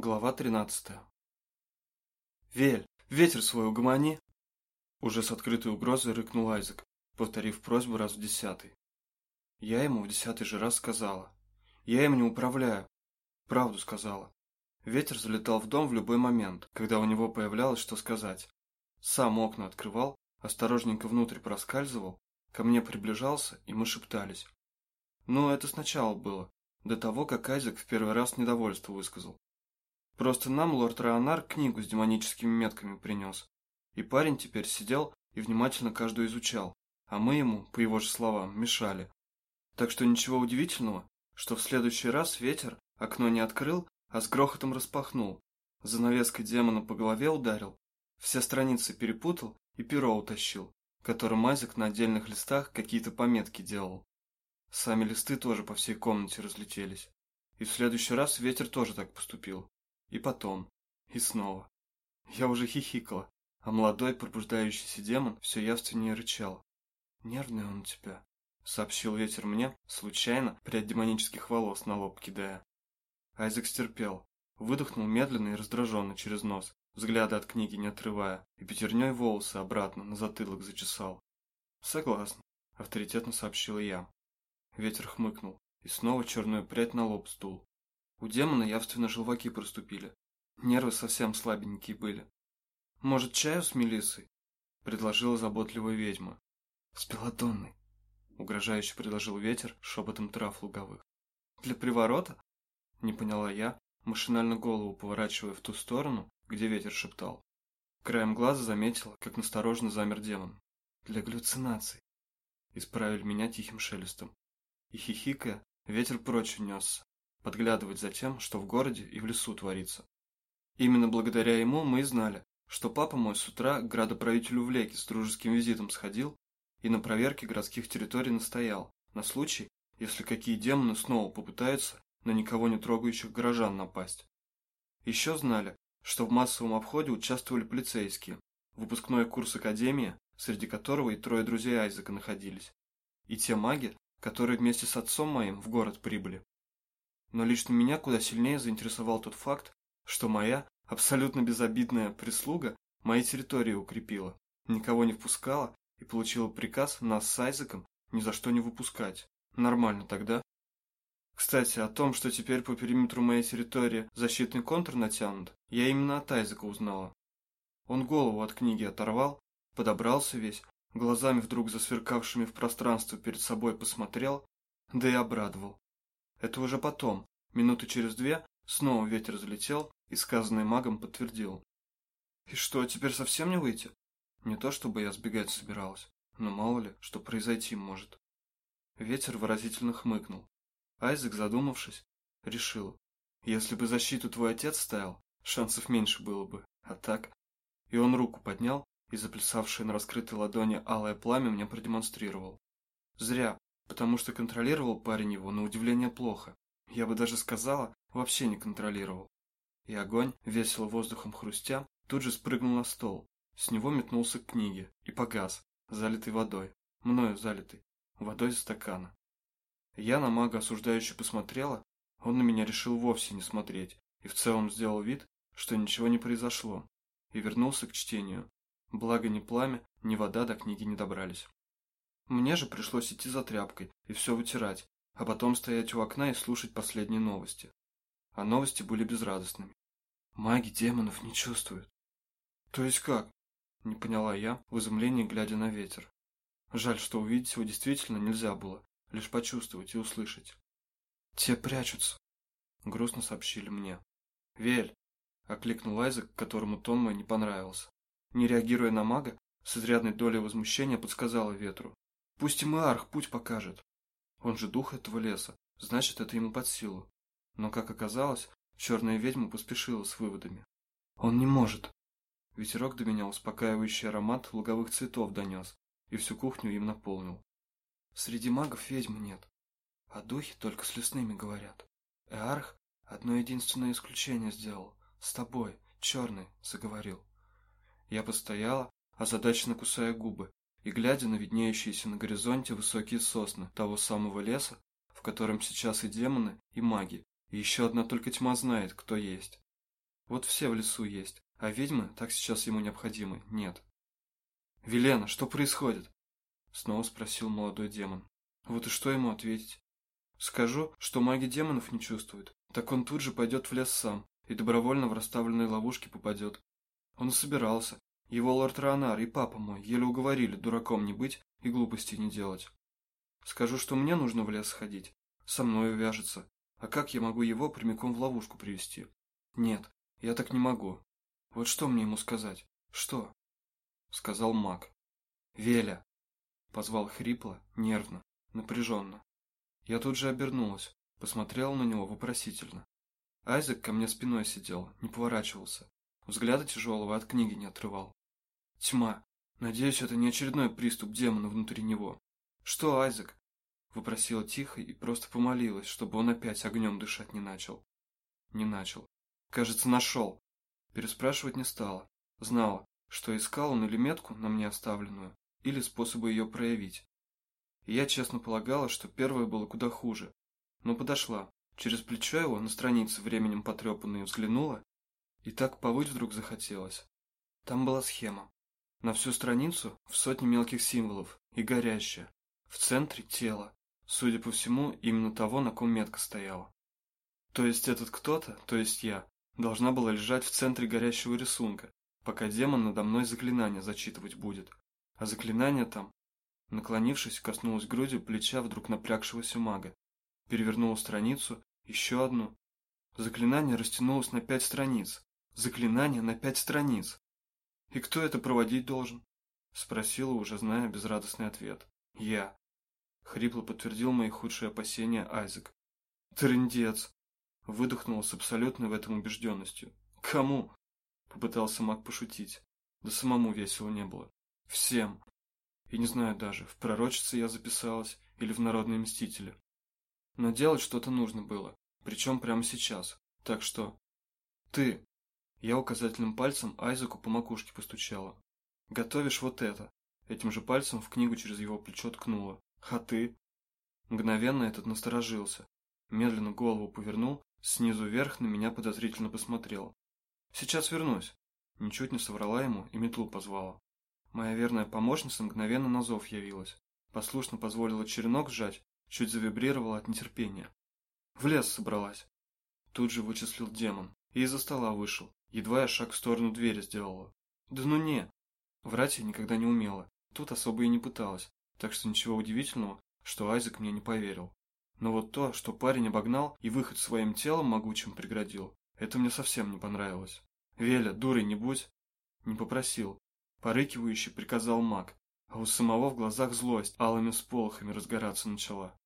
Глава 13 «Вель, ветер свой угомони!» Уже с открытой угрозой рыкнул Айзек, повторив просьбу раз в десятый. Я ему в десятый же раз сказала. Я им не управляю. Правду сказала. Ветер залетал в дом в любой момент, когда у него появлялось что сказать. Сам окна открывал, осторожненько внутрь проскальзывал, ко мне приближался, и мы шептались. Ну, это сначала было, до того, как Айзек в первый раз недовольство высказал. Просто нам лорд Раонар книгу с демоническими метками принес. И парень теперь сидел и внимательно каждую изучал, а мы ему, по его же словам, мешали. Так что ничего удивительного, что в следующий раз ветер окно не открыл, а с грохотом распахнул, занавеской демона по голове ударил, все страницы перепутал и перо утащил, которым Айзек на отдельных листах какие-то пометки делал. Сами листы тоже по всей комнате разлетелись. И в следующий раз ветер тоже так поступил. И потом. И снова. Я уже хихикала, а молодой пробуждающийся демон все явственнее рычал. «Нервный он у тебя», — сообщил ветер мне, случайно, прядь демонических волос на лоб кидая. Айзек стерпел, выдохнул медленно и раздраженно через нос, взгляда от книги не отрывая, и пятерней волосы обратно на затылок зачесал. «Согласна», — авторитетно сообщила я. Ветер хмыкнул, и снова черную прядь на лоб стул. У демона явственно желваки проступили. Нервы совсем слабенькие были. «Может, чаю с мелиссой?» — предложила заботливая ведьма. «С белодонной», — угрожающе предложил ветер шепотом трав луговых. «Для приворота?» — не поняла я, машинально голову поворачивая в ту сторону, где ветер шептал. Краем глаза заметила, как настороженно замер демон. «Для галлюцинаций», — исправили меня тихим шелестом. И хихикая, ветер прочь унесся, подглядывать за тем, что в городе и в лесу творится. Именно благодаря ему мы и знали, что папа мой с утра к градоправителю в Леке с дружеским визитом сходил и на проверке городских территорий настоял, на случай, если какие демоны снова попытаются на никого не трогающих горожан напасть. Еще знали, что в массовом обходе участвовали полицейские, выпускной курс Академии, среди которого и трое друзей Айзека находились, и те маги, которые вместе с отцом моим в город прибыли. Но лично меня куда сильнее заинтересовал тот факт, что моя абсолютно безобидная прислуга мои территории укрепила, никого не впускала и получила приказ нас с Айзеком ни за что не выпускать. Нормально тогда. Кстати, о том, что теперь по периметру моей территории защитный контур натянут, я именно от Айзека узнала. Он голову от книги оторвал, подобрался весь, глазами вдруг засверкавшими в пространство перед собой посмотрел, да и обрадовал. Это уже потом, минуты через две, снова ветер залетел и сказанное магом подтвердил. И что, теперь совсем не выйти? Не то чтобы я сбегать собиралась, но мало ли, что произойти может. Ветер выразительно хмыкнул. Айзек, задумавшись, решил. Если бы защиту твой отец ставил, шансов меньше было бы, а так... И он руку поднял, и заплясавшее на раскрытой ладони алое пламя мне продемонстрировал. Зря, потому что контролировал парень его на удивление плохо. Я бы даже сказала, вообще не контролировал. И огонь, весело воздухом хрустя, тут же спрыгнул на стол. С него метнулся к книге и погас, залитый водой, мною залитый, водой из стакана. Я на мага осуждающе посмотрела, он на меня решил вовсе не смотреть и в целом сделал вид, что ничего не произошло, и вернулся к чтению. Благо ни пламя, ни вода до книги не добрались. Мне же пришлось идти за тряпкой и все вытирать, а потом стоять у окна и слушать последние новости. А новости были безрадостными. Маги демонов не чувствуют. То есть как? Не поняла я, в изумлении глядя на ветер. Жаль, что увидеть его действительно нельзя было, лишь почувствовать и услышать. Те прячутся, грустно сообщили мне. Вель, окликнул Айзек, которому тон мой не понравился. Не реагируя на мага, с изрядной долей возмущения подсказала ветру. Пусть им и Арх путь покажет. Он же дух этого леса, значит, это ему под силу. Но, как оказалось, черная ведьма поспешила с выводами. Он не может. Ветерок до меня успокаивающий аромат луговых цветов донес, и всю кухню им наполнил. Среди магов ведьмы нет, а духи только с лесными говорят. Эарх одно единственное исключение сделал. С тобой, черный, заговорил. Я постояла, озадаченно кусая губы, и глядя на виднеющиеся на горизонте высокие сосны того самого леса, в котором сейчас и демоны, и маги, и еще одна только тьма знает, кто есть. Вот все в лесу есть, а ведьмы так сейчас ему необходимы нет. «Велена, что происходит?» Снова спросил молодой демон. Вот и что ему ответить? Скажу, что маги демонов не чувствуют, так он тут же пойдет в лес сам и добровольно в расставленные ловушки попадет. Он собирался. Его лорд Ранар и папа мой еле уговорили дураком не быть и глупостей не делать. Скажу, что мне нужно в лес сходить, со мной увяжется. А как я могу его прямиком в ловушку привести? Нет, я так не могу. Вот что мне ему сказать? Что? Сказал маг. Веля. Позвал хрипло, нервно, напряженно. Я тут же обернулась, посмотрела на него вопросительно. Айзек ко мне спиной сидел, не поворачивался. Взгляда тяжелого от книги не отрывал. Тьма. Надеюсь, это не очередной приступ демона внутри него. Что, Айзек? Попросила тихо и просто помолилась, чтобы он опять огнем дышать не начал. Не начал. Кажется, нашел. Переспрашивать не стала. Знала, что искал он или метку на мне оставленную, или способы ее проявить. И я честно полагала, что первое было куда хуже. Но подошла, через плечо его на странице временем потрепанные взглянула, и так повыть вдруг захотелось. Там была схема. На всю страницу в сотни мелких символов и горящая. В центре тело. Судя по всему, именно того, на ком метка стояла. То есть этот кто-то, то есть я, должна была лежать в центре горящего рисунка, пока демон надо мной заклинание зачитывать будет. А заклинание там... Наклонившись, коснулась грудью плеча вдруг напрягшегося мага. Перевернула страницу, еще одну. Заклинание растянулось на пять страниц. Заклинание на пять страниц. «И кто это проводить должен?» Спросила, уже зная безрадостный ответ. «Я». Хрипло подтвердил мои худшие опасения Айзек. «Трындец!» Выдохнула с абсолютной в этом убежденностью. «Кому?» Попытался маг пошутить. Да самому весело не было. Всем. И не знаю даже, в пророчице я записалась или в народные мстители. Но делать что-то нужно было, причем прямо сейчас. Так что... Ты... Я указательным пальцем Айзеку по макушке постучала. Готовишь вот это. Этим же пальцем в книгу через его плечо ткнула. А ты? Мгновенно этот насторожился. Медленно голову повернул, снизу вверх на меня подозрительно посмотрел. Сейчас вернусь. Ничуть не соврала ему и метлу позвала. Моя верная помощница мгновенно на зов явилась. Послушно позволила черенок сжать, чуть завибрировала от нетерпения. В лес собралась. Тут же вычислил демон и из-за стола вышел. Едва я шаг в сторону двери сделала. Да ну не. Врать я никогда не умела. Тут особо и не пыталась. Так что ничего удивительного, что Айзек мне не поверил. Но вот то, что парень обогнал и выход своим телом могучим преградил, это мне совсем не понравилось. «Веля, дурой не будь!» Не попросил. Порыкивающе приказал маг, а у самого в глазах злость алыми сполохами разгораться начала.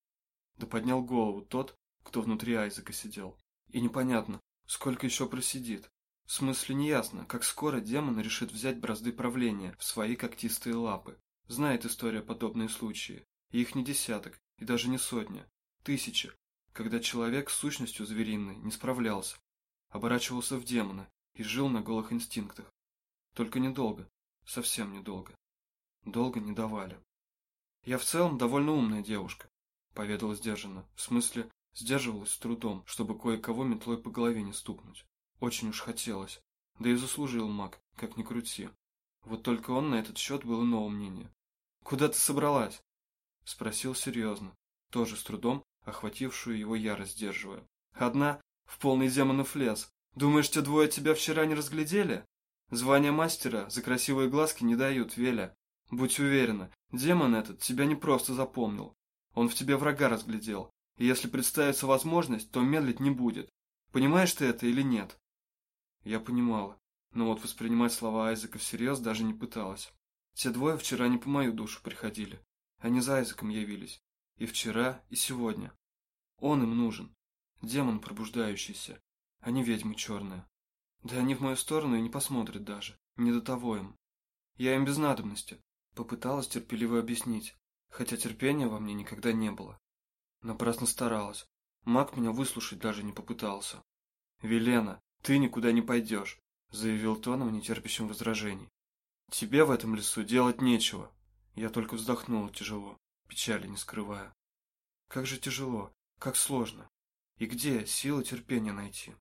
Да поднял голову тот, кто внутри Айзека сидел. И непонятно, сколько еще просидит. В смысле неясно, как скоро демон решит взять бразды правления в свои когтистые лапы. Знает история подобные случаи. И их не десяток, и даже не сотня. Тысячи, когда человек с сущностью звериной не справлялся, оборачивался в демона и жил на голых инстинктах. Только недолго, совсем недолго. Долго не давали. Я в целом довольно умная девушка, поведала сдержанно, в смысле, сдерживалась с трудом, чтобы кое-кого метлой по голове не стукнуть. Очень уж хотелось. Да и заслужил маг, как ни крути. Вот только он на этот счет был иного мнения. «Куда ты собралась?» Спросил серьезно, тоже с трудом, охватившую его ярость сдерживая. «Одна? В полный демонов лес. Думаешь, те двое тебя вчера не разглядели? Звание мастера за красивые глазки не дают, Веля. Будь уверена, демон этот тебя не просто запомнил. Он в тебе врага разглядел, и если представится возможность, то медлить не будет. Понимаешь ты это или нет?» Я понимала, но вот воспринимать слова Айзека всерьез даже не пыталась. Те двое вчера не по мою душу приходили. Они за Айзеком явились. И вчера, и сегодня. Он им нужен. Демон пробуждающийся, а не ведьма черная. Да они в мою сторону и не посмотрят даже. Не до того им. Я им без надобности. Попыталась терпеливо объяснить, хотя терпения во мне никогда не было. Напрасно старалась. Маг меня выслушать даже не попытался. «Велена, ты никуда не пойдешь», — заявил тоном, нетерпящим возражений. «Тебе в этом лесу делать нечего». Я только вздохнула тяжело, печали не скрывая. Как же тяжело, как сложно. И где силы терпения найти?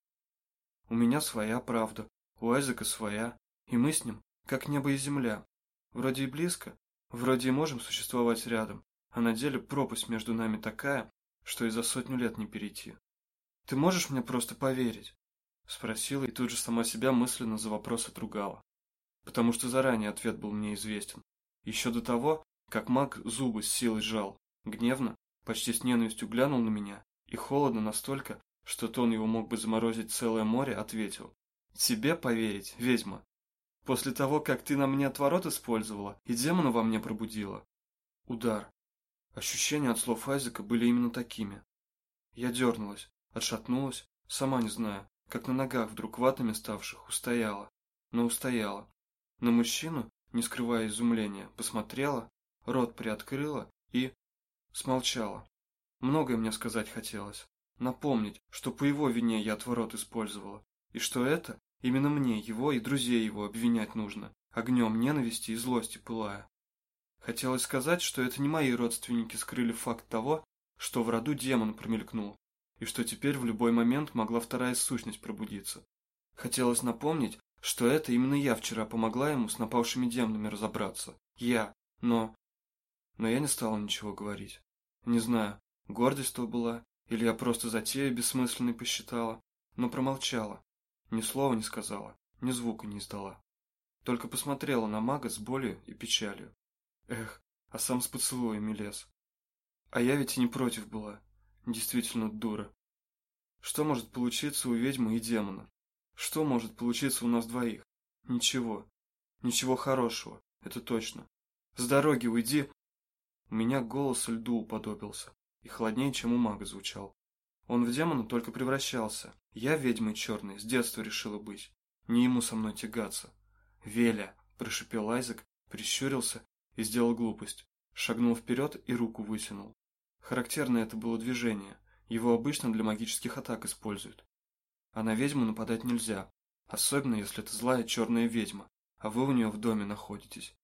У меня своя правда, у Айзека своя, и мы с ним, как небо и земля. Вроде и близко, вроде и можем существовать рядом, а на деле пропасть между нами такая, что и за сотню лет не перейти. Ты можешь мне просто поверить? Спросила и тут же сама себя мысленно за вопрос отругала. Потому что заранее ответ был мне известен. Еще до того, как маг зубы с силой сжал, гневно, почти с ненавистью глянул на меня и холодно настолько, что тон его мог бы заморозить целое море, ответил. «Тебе поверить, ведьма? После того, как ты на мне отворот использовала и демона во мне пробудила?» Удар. Ощущения от слов Айзека были именно такими. Я дернулась, отшатнулась, сама не знаю, как на ногах вдруг ватами ставших, устояла. Но устояла. На мужчину, не скрывая изумления, посмотрела, рот приоткрыла и... смолчала. Многое мне сказать хотелось. Напомнить, что по его вине я отворот использовала, и что это именно мне, его и друзей его обвинять нужно, огнем ненависти и злости пылая. Хотелось сказать, что это не мои родственники скрыли факт того, что в роду демон промелькнул, и что теперь в любой момент могла вторая сущность пробудиться. Хотелось напомнить, что это именно я вчера помогла ему с напавшими демонами разобраться. Я. Но... Но я не стала ничего говорить. Не знаю, гордость то была, или я просто затею бессмысленной посчитала, но промолчала. Ни слова не сказала, ни звука не издала. Только посмотрела на мага с болью и печалью. Эх, а сам с поцелуями лез. А я ведь и не против была. Действительно дура. Что может получиться у ведьмы и демона? Что может получиться у нас двоих? Ничего. Ничего хорошего, это точно. С дороги уйди. У меня голос льду уподобился, и холоднее, чем у мага звучал. Он в демона только превращался. Я ведьмой черной с детства решила быть. Не ему со мной тягаться. «Веля!» – прошипел Айзек, прищурился и сделал глупость. Шагнул вперед и руку вытянул. Характерное это было движение. Его обычно для магических атак используют. А на ведьму нападать нельзя, особенно если это злая черная ведьма, а вы у нее в доме находитесь.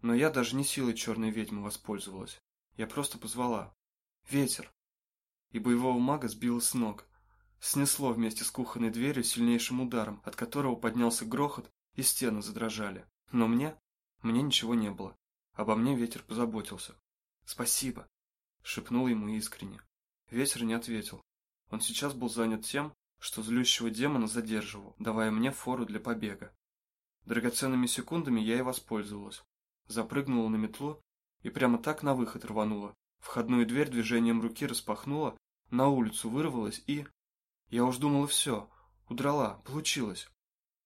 Но я даже не силой черной ведьмы воспользовалась. Я просто позвала. Ветер. И боевого мага сбило с ног. Снесло вместе с кухонной дверью сильнейшим ударом, от которого поднялся грохот, и стены задрожали. Но мне? Мне ничего не было. Обо мне ветер позаботился. Спасибо. Шепнул ему искренне. Ветер не ответил. Он сейчас был занят тем, что злющего демона задерживал, давая мне фору для побега. Драгоценными секундами я и воспользовалась. Запрыгнула на метлу и прямо так на выход рванула. Входную дверь движением руки распахнула, на улицу вырвалась и... Я уж думала все, удрала, получилось.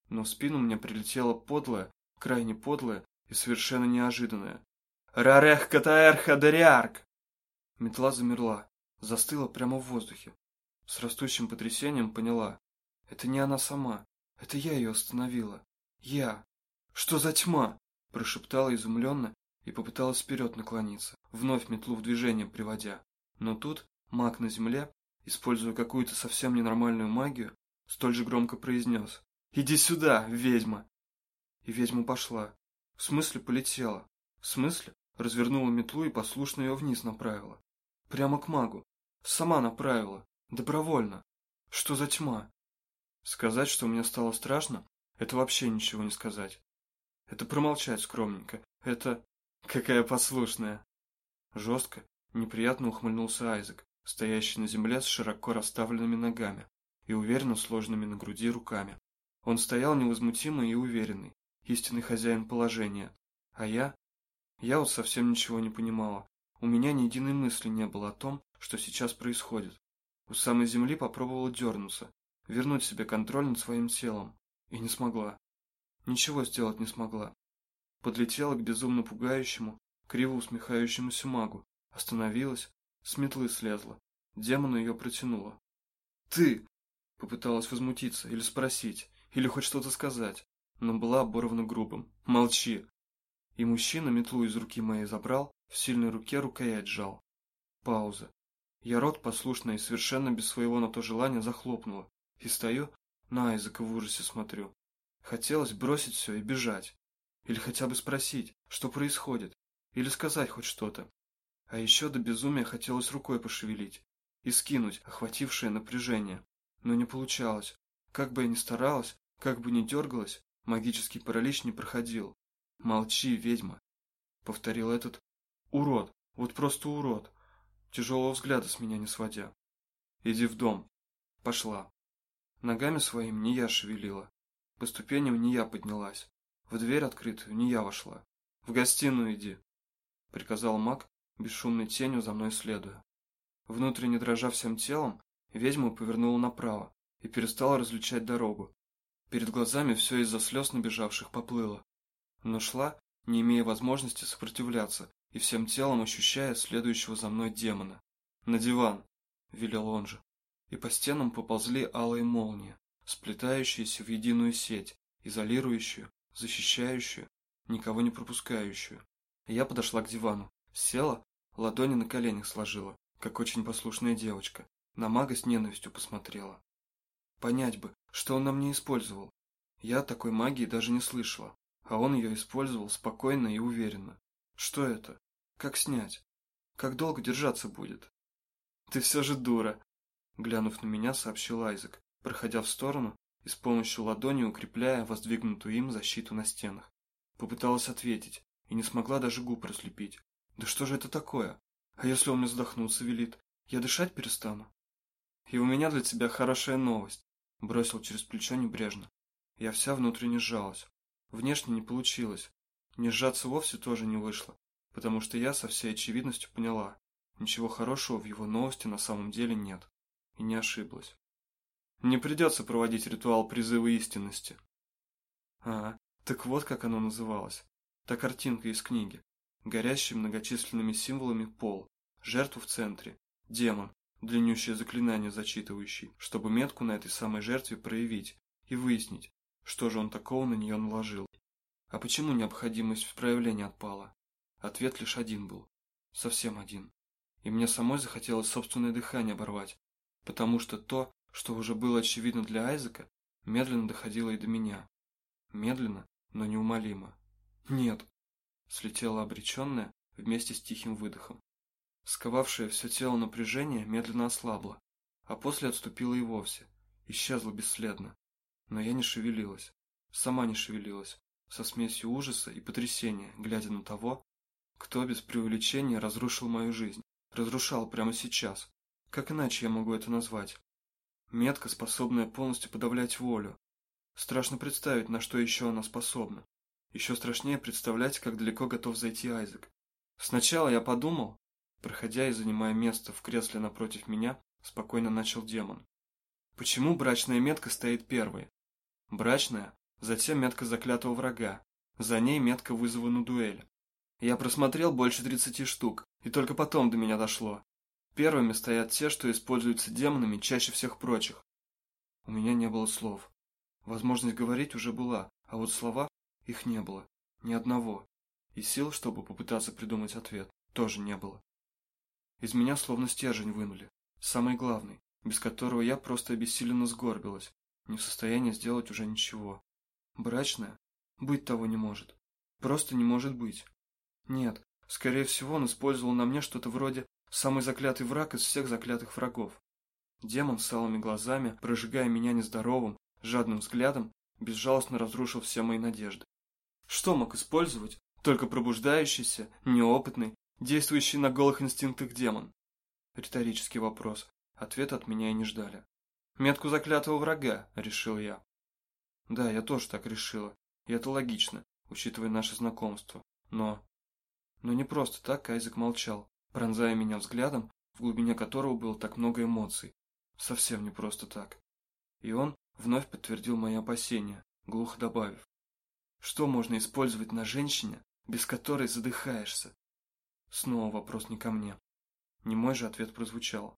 Но в спину мне прилетело подлое, крайне подлое и совершенно неожиданное. «Рарех катаэрха дериарк!» Метла замерла, застыла прямо в воздухе. С растущим потрясением поняла. Это не она сама. Это я ее остановила. Я. Что за тьма? Прошептала изумленно и попыталась вперед наклониться, вновь метлу в движение приводя. Но тут маг на земле, используя какую-то совсем ненормальную магию, столь же громко произнес. «Иди сюда, ведьма!» И ведьма пошла. В смысле полетела. В смысле развернула метлу и послушно ее вниз направила. Прямо к магу. Сама направила. Добровольно. Что за тьма? Сказать, что мне стало страшно, это вообще ничего не сказать. Это промолчать скромненько. Это... Какая послушная. Жестко, неприятно ухмыльнулся Айзек, стоящий на земле с широко расставленными ногами и уверенно сложенными на груди руками. Он стоял невозмутимый и уверенный, истинный хозяин положения. А я? Я вот совсем ничего не понимала. У меня ни единой мысли не было о том, что сейчас происходит. У самой земли попробовала дернуться, вернуть себе контроль над своим телом. И не смогла. Ничего сделать не смогла. Подлетела к безумно пугающему, криво усмехающемуся магу, остановилась, с метлы слезла. Демону ее протянула. «Ты!» Попыталась возмутиться или спросить, или хоть что-то сказать, но была оборвана грубым. «Молчи!» И мужчина метлу из руки моей забрал, в сильной руке рукоять сжал. Пауза. Я рот послушно и совершенно без своего на то желания захлопнула. И стою, на язык в ужасе смотрю. Хотелось бросить все и бежать. Или хотя бы спросить, что происходит. Или сказать хоть что-то. А еще до безумия хотелось рукой пошевелить. И скинуть охватившее напряжение. Но не получалось. Как бы я ни старалась, как бы ни дергалась, магический паралич не проходил. «Молчи, ведьма!» — повторил этот урод, вот просто урод, тяжелого взгляда с меня не сводя. «Иди в дом». Пошла. Ногами своими не я шевелила. По ступеням не я поднялась. В дверь открытую не я вошла. «В гостиную иди», — приказал маг, бесшумной тенью за мной следуя. Внутренне дрожа всем телом, ведьма повернула направо и перестала различать дорогу. Перед глазами все из-за слез набежавших поплыло. Но шла, не имея возможности сопротивляться и всем телом ощущая следующего за мной демона. «На диван!» — велел он же. И по стенам поползли алые молнии, сплетающиеся в единую сеть, изолирующую, защищающую, никого не пропускающую. Я подошла к дивану, села, ладони на коленях сложила, как очень послушная девочка, на мага с ненавистью посмотрела. Понять бы, что он на мне использовал. Я такой магии даже не слышала, а он ее использовал спокойно и уверенно. Что это? Как снять? Как долго держаться будет? Ты все же дура, глянув на меня, сообщил Айзек, проходя в сторону и с помощью ладони укрепляя воздвигнутую им защиту на стенах. Попыталась ответить и не смогла даже губ разлепить. Да что же это такое? А если он мне задохнуться велит? Я дышать перестану? И у меня для тебя хорошая новость. Бросил через плечо небрежно. Я вся внутренне сжалась. Внешне не получилось. Не сжаться вовсе тоже не вышло, потому что я со всей очевидностью поняла, ничего хорошего в его новости на самом деле нет. И не ошиблась. Не придется проводить ритуал призыва истинности. А, так вот как оно называлось. Та картинка из книги. Горящий многочисленными символами пол, жертву в центре, демон, длиннющее заклинание зачитывающий, чтобы метку на этой самой жертве проявить и выяснить, что же он такого на нее наложил. А почему необходимость в проявлении отпала? Ответ лишь один был. Совсем один. И мне самой захотелось собственное дыхание оборвать, потому что то, что уже было очевидно для Айзека, медленно доходило и до меня. Медленно, но неумолимо. Нет. Слетела обреченная вместе с тихим выдохом. Сковавшее все тело напряжение медленно ослабло, а после отступило и вовсе, исчезло бесследно. Но я не шевелилась, сама не шевелилась, со смесью ужаса и потрясения, глядя на того, кто без преувеличения разрушил мою жизнь, разрушал прямо сейчас. Как иначе я могу это назвать? Метка, способная полностью подавлять волю. Страшно представить, на что еще она способна. Еще страшнее представлять, как далеко готов зайти Айзек. Сначала я подумал, Проходя и занимая место в кресле напротив меня, спокойно начал демон. Почему брачная метка стоит первой? Брачная, затем метка заклятого врага, за ней метка вызова на дуэль. Я просмотрел больше тридцати штук, и только потом до меня дошло. Первыми стоят те, что используются демонами чаще всех прочих. У меня не было слов. Возможность говорить уже была, а вот слова их не было. Ни одного. И сил, чтобы попытаться придумать ответ, тоже не было. Из меня словно стержень вынули. Самый главный, без которого я просто обессиленно сгорбилась, не в состоянии сделать уже ничего. Брачная? Быть того не может. Просто не может быть. Нет, скорее всего, он использовал на мне что-то вроде «самый заклятый враг из всех заклятых врагов». Демон с алыми глазами, прожигая меня нездоровым, жадным взглядом, безжалостно разрушил все мои надежды. Что мог использовать только пробуждающийся, неопытный, действующий на голых инстинктах демон? Риторический вопрос. Ответа от меня и не ждали. Метку заклятого врага, решил я. Да, я тоже так решила. И это логично, учитывая наше знакомство. Но... Но не просто так Айзек молчал, пронзая меня взглядом, в глубине которого было так много эмоций. Совсем не просто так. И он вновь подтвердил мои опасения, глухо добавив. Что можно использовать на женщине, без которой задыхаешься? Снова вопрос не ко мне. Не мой же ответ прозвучал.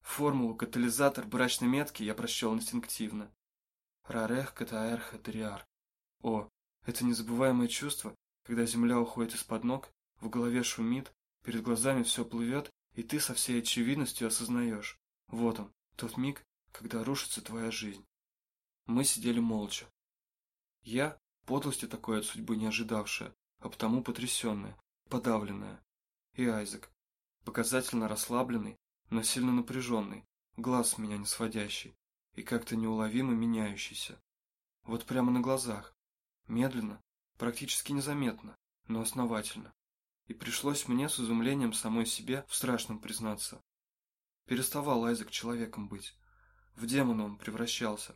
Формулу катализатор брачной метки я прочел инстинктивно. Рарех катаэрха териар. О, это незабываемое чувство, когда земля уходит из-под ног, в голове шумит, перед глазами все плывет, и ты со всей очевидностью осознаешь. Вот он, тот миг, когда рушится твоя жизнь. Мы сидели молча. Я, подлости такой от судьбы не ожидавшая, а потому потрясенная, подавленная и Айзек, показательно расслабленный, но сильно напряженный, глаз меня не сводящий. и как-то неуловимо меняющийся. Вот прямо на глазах. Медленно, практически незаметно, но основательно. И пришлось мне с изумлением самой себе в страшном признаться. Переставал Айзек человеком быть. В демона он превращался.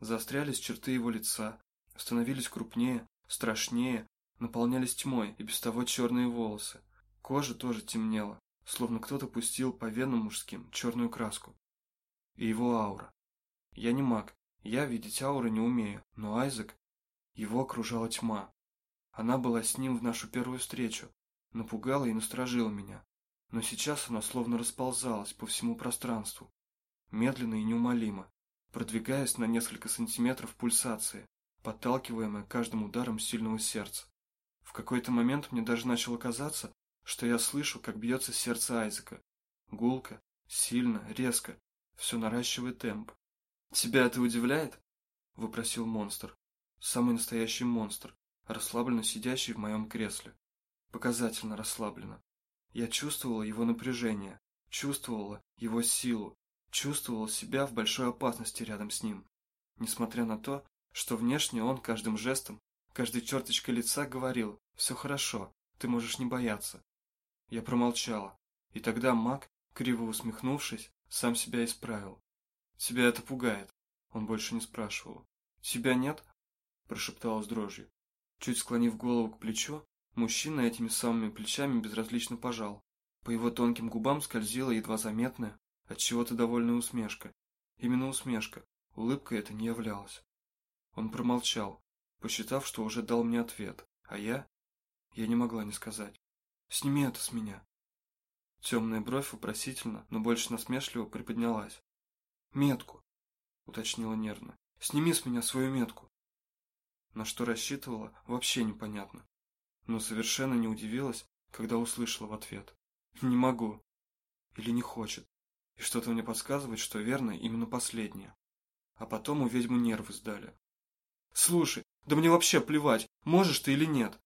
Заострялись черты его лица, становились крупнее, страшнее, наполнялись тьмой и без того черные волосы. Кожа тоже темнела, словно кто-то пустил по венам мужским черную краску. И его аура. Я не маг, я видеть ауры не умею, но Айзек... Его окружала тьма. Она была с ним в нашу первую встречу, напугала и насторожила меня. Но сейчас она словно расползалась по всему пространству, медленно и неумолимо, продвигаясь на несколько сантиметров пульсации, подталкиваемая каждым ударом сильного сердца. В какой-то момент мне даже начало казаться, что я слышу, как бьется сердце Айзека. Гулко, сильно, резко, все наращивает темп. «Тебя это удивляет?» – вопросил монстр. Самый настоящий монстр, расслабленно сидящий в моем кресле. Показательно расслабленно. Я чувствовала его напряжение, чувствовала его силу, чувствовала себя в большой опасности рядом с ним. Несмотря на то, что внешне он каждым жестом, каждой черточкой лица говорил «все хорошо, ты можешь не бояться». Я промолчала, и тогда маг, криво усмехнувшись, сам себя исправил. «Тебя это пугает?» Он больше не спрашивал. «Тебя нет?» Прошептала с дрожью. Чуть склонив голову к плечу, мужчина этими самыми плечами безразлично пожал. По его тонким губам скользила едва заметная, от чего-то довольная усмешка. Именно усмешка, улыбка это не являлась. Он промолчал, посчитав, что уже дал мне ответ, а я... Я не могла не сказать. «Сними это с меня!» Темная бровь вопросительно, но больше насмешливо приподнялась. «Метку!» — уточнила нервно. «Сними с меня свою метку!» На что рассчитывала, вообще непонятно. Но совершенно не удивилась, когда услышала в ответ. «Не могу!» Или не хочет. И что-то мне подсказывает, что верно именно последнее. А потом у ведьмы нервы сдали. «Слушай, да мне вообще плевать, можешь ты или нет!»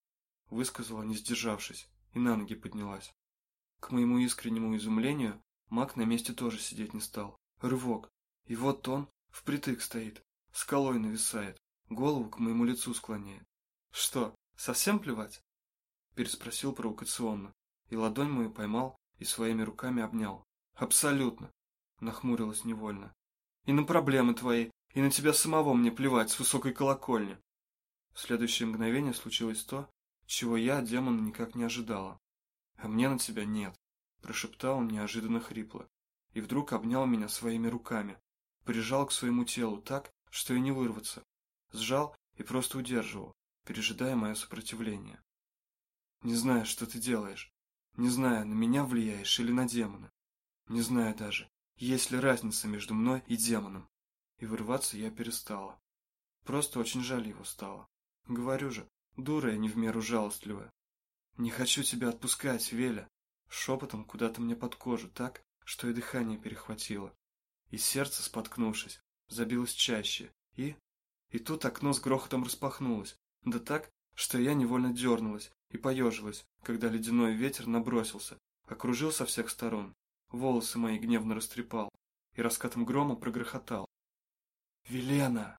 Высказала, не сдержавшись, и на ноги поднялась. К моему искреннему изумлению, маг на месте тоже сидеть не стал. Рывок. И вот он впритык стоит, скалой нависает, голову к моему лицу склоняет. «Что, совсем плевать?» Переспросил провокационно, и ладонь мою поймал и своими руками обнял. «Абсолютно!» Нахмурилась невольно. «И на проблемы твои, и на тебя самого мне плевать с высокой колокольни!» В следующее мгновение случилось то, чего я, демон, никак не ожидала. «А мне на тебя нет», – прошептал он неожиданно хрипло, и вдруг обнял меня своими руками, прижал к своему телу так, что и не вырваться, сжал и просто удерживал, пережидая мое сопротивление. «Не знаю, что ты делаешь, не знаю, на меня влияешь или на демона, не знаю даже, есть ли разница между мной и демоном, и вырываться я перестала. Просто очень жаль его стало. Говорю же, дура я не в меру жалостливая. Не хочу тебя отпускать, Веля. Шепотом куда-то мне под кожу, так, что и дыхание перехватило. И сердце, споткнувшись, забилось чаще. И... И тут окно с грохотом распахнулось. Да так, что я невольно дернулась и поежилась, когда ледяной ветер набросился, окружил со всех сторон, волосы мои гневно растрепал и раскатом грома прогрохотал. «Велена!»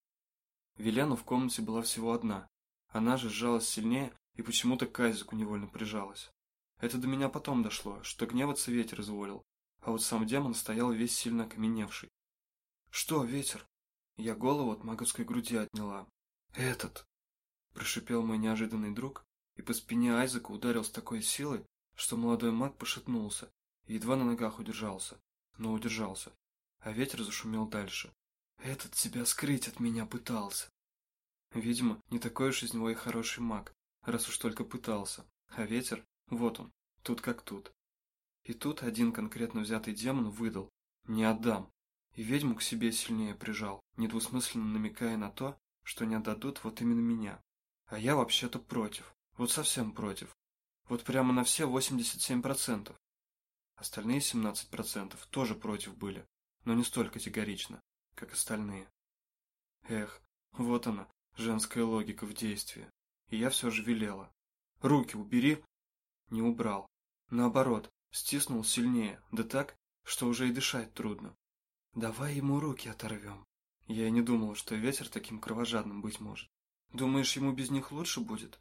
Велена в комнате была всего одна. Она же сжалась сильнее и почему-то к Айзеку невольно прижалась. Это до меня потом дошло, что гневаться ветер изволил, а вот сам демон стоял весь сильно окаменевший. «Что, ветер?» Я голову от маговской груди отняла. «Этот!» – прошипел мой неожиданный друг, и по спине Айзека ударил с такой силой, что молодой маг пошатнулся и едва на ногах удержался, но удержался, а ветер зашумел дальше. «Этот тебя скрыть от меня пытался!» Видимо, не такой уж из него и хороший маг, раз уж только пытался. А ветер, вот он, тут как тут. И тут один конкретно взятый демон выдал «не отдам». И ведьму к себе сильнее прижал, недвусмысленно намекая на то, что не отдадут вот именно меня. А я вообще-то против, вот совсем против. Вот прямо на все 87%. Остальные 17% тоже против были, но не столь категорично, как остальные. Эх, вот она, женская логика в действии. И я все же велела. «Руки убери!» Не убрал. Наоборот, стиснул сильнее, да так, что уже и дышать трудно. Давай ему руки оторвем. Я и не думала, что ветер таким кровожадным быть может. Думаешь, ему без них лучше будет?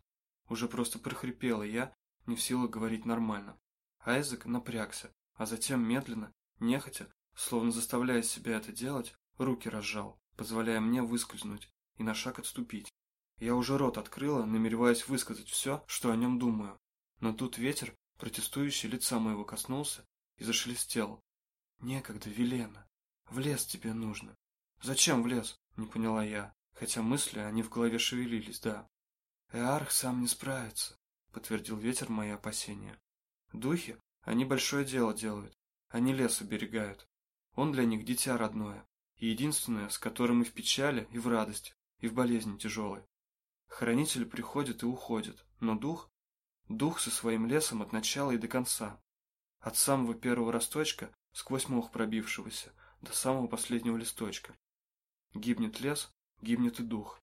Уже просто прохрипела я, не в силах говорить нормально. Айзек напрягся, а затем медленно, нехотя, словно заставляя себя это делать, руки разжал, позволяя мне выскользнуть и на шаг отступить. Я уже рот открыла, намереваясь высказать все, что о нем думаю. Но тут ветер, протестующий лица моего коснулся и зашелестел. «Некогда, Велена. В лес тебе нужно». «Зачем в лес?» – не поняла я, хотя мысли, они в голове шевелились, да. «Эарх сам не справится», – подтвердил ветер мои опасения. «Духи, они большое дело делают, они лес оберегают. Он для них дитя родное, и единственное, с которым и в печали, и в радости, и в болезни тяжелой. Хранитель приходит и уходит, но дух, дух со своим лесом от начала и до конца. От самого первого росточка, сквозь мох пробившегося, до самого последнего листочка. Гибнет лес, гибнет и дух.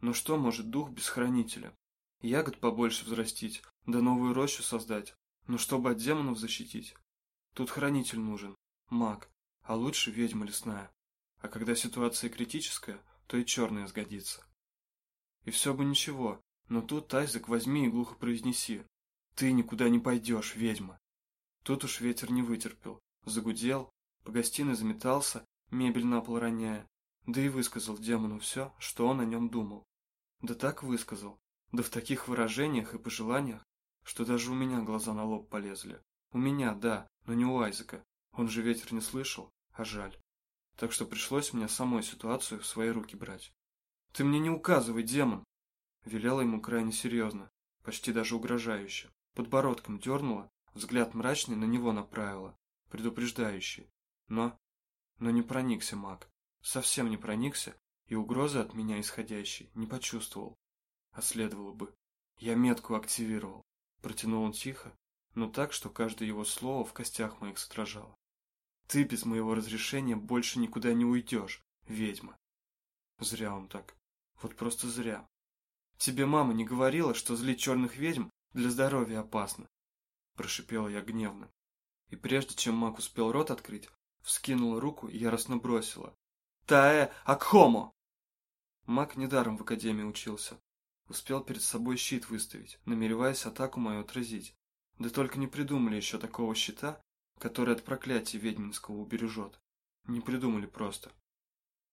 Но что может дух без хранителя? Ягод побольше взрастить, да новую рощу создать, но чтобы от демонов защитить. Тут хранитель нужен, маг, а лучше ведьма лесная. А когда ситуация критическая, то и черная сгодится. И все бы ничего, но тут Айзек возьми и глухо произнеси. Ты никуда не пойдешь, ведьма. Тут уж ветер не вытерпел, загудел, по гостиной заметался, мебель на пол роняя, да и высказал демону все, что он о нем думал. Да так высказал, да в таких выражениях и пожеланиях, что даже у меня глаза на лоб полезли. У меня, да, но не у Айзека. Он же ветер не слышал, а жаль. Так что пришлось мне самой ситуацию в свои руки брать. «Ты мне не указывай, демон!» Велела ему крайне серьезно, почти даже угрожающе. Подбородком дернула, взгляд мрачный на него направила, предупреждающий. Но... Но не проникся маг. Совсем не проникся, и угрозы от меня исходящей не почувствовал. А следовало бы. Я метку активировал. Протянул он тихо, но так, что каждое его слово в костях моих стражало. Ты без моего разрешения больше никуда не уйдешь, ведьма. Зря он так. Вот просто зря. Тебе мама не говорила, что злить черных ведьм для здоровья опасно? Прошипела я гневно. И прежде чем маг успел рот открыть, вскинула руку и яростно бросила. Таэ Акхомо! Маг недаром в академии учился. Успел перед собой щит выставить, намереваясь атаку мою отразить. Да только не придумали еще такого щита, который от проклятия ведьминского убережет. Не придумали просто.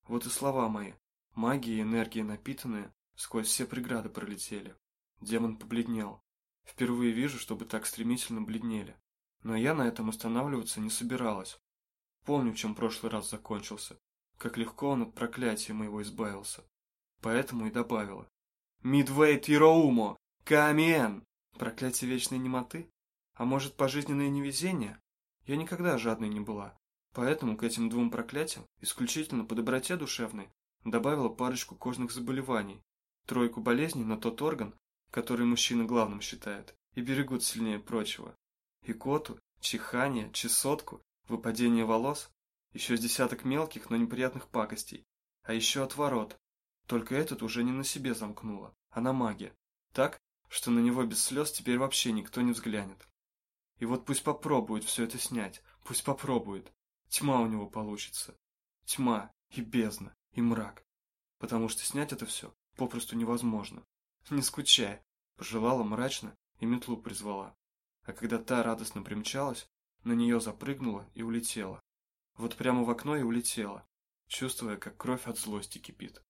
Вот и слова мои, Магия и энергия напитанные, сквозь все преграды пролетели. Демон побледнел. Впервые вижу, чтобы так стремительно бледнели. Но я на этом останавливаться не собиралась. Помню, чем прошлый раз закончился. Как легко он от проклятия моего избавился. Поэтому и добавила. «Мидвей Тироумо! Камен!» Проклятие вечной немоты? А может, пожизненное невезение? Я никогда жадной не была. Поэтому к этим двум проклятиям, исключительно по доброте душевной, добавила парочку кожных заболеваний, тройку болезней на тот орган, который мужчина главным считает, и берегут сильнее прочего. Икоту, чихание, чесотку, выпадение волос, еще с десяток мелких, но неприятных пакостей, а еще отворот. Только этот уже не на себе замкнула, а на маге. Так, что на него без слез теперь вообще никто не взглянет. И вот пусть попробует все это снять, пусть попробует. Тьма у него получится. Тьма и бездна и мрак, потому что снять это все попросту невозможно. Не скучай, пожелала мрачно и метлу призвала. А когда та радостно примчалась, на нее запрыгнула и улетела. Вот прямо в окно и улетела, чувствуя, как кровь от злости кипит.